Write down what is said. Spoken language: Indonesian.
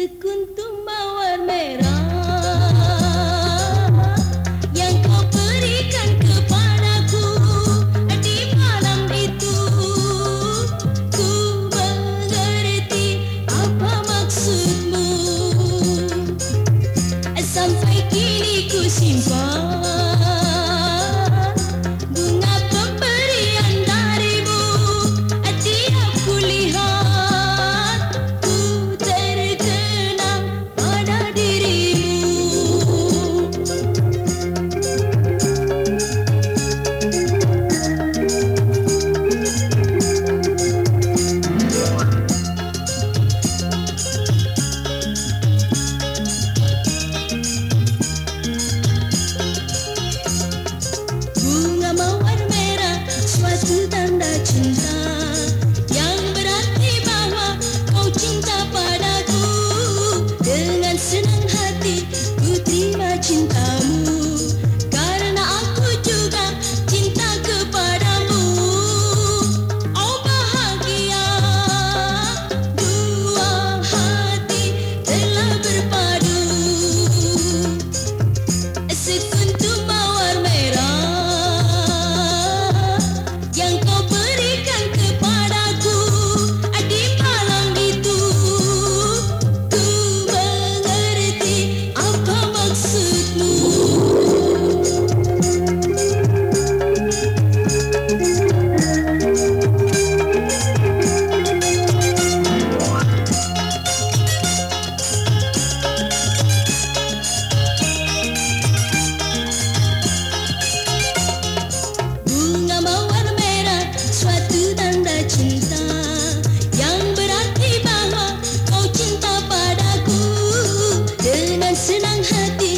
Buntu mawar merah Yang kau berikan kepadaku. Di malam itu Ku mengerti apa maksudmu. Sampai kini ku simpan Bunga mawar senang hati